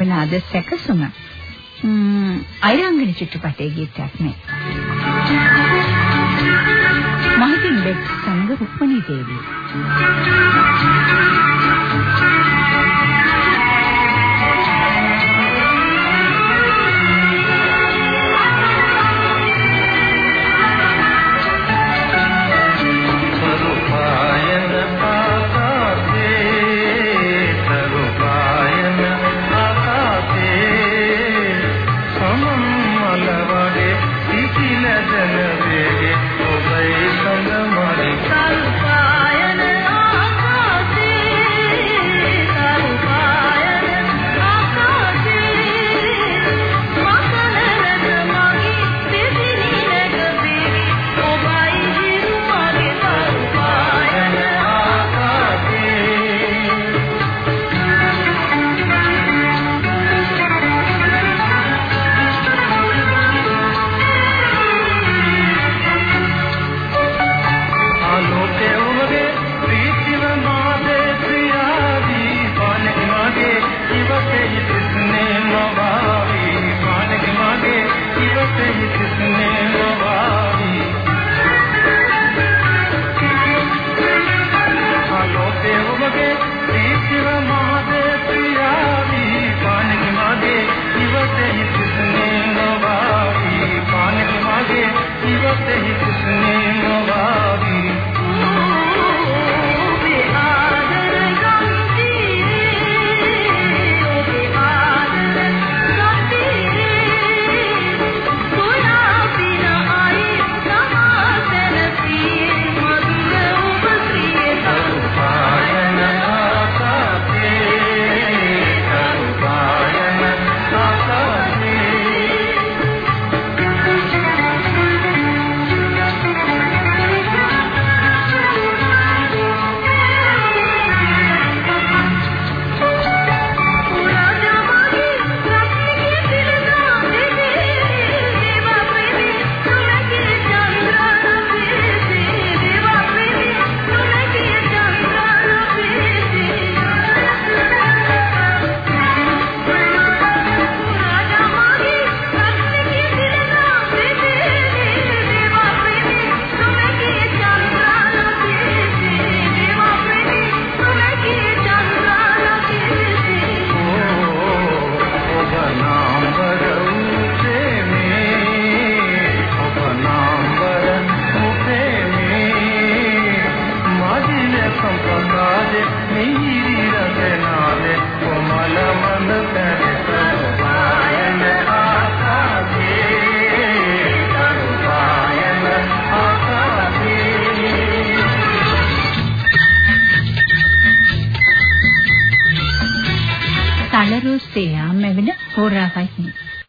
වෙනාද සැකසුම අයිරංගන චිත්‍රපටයේ ගීතයක් නේ. මහිතින් බෙක් සංග රුක්මනී දේවී नहीं සලරුස්සේ යාම වෙන හෝරාවයි.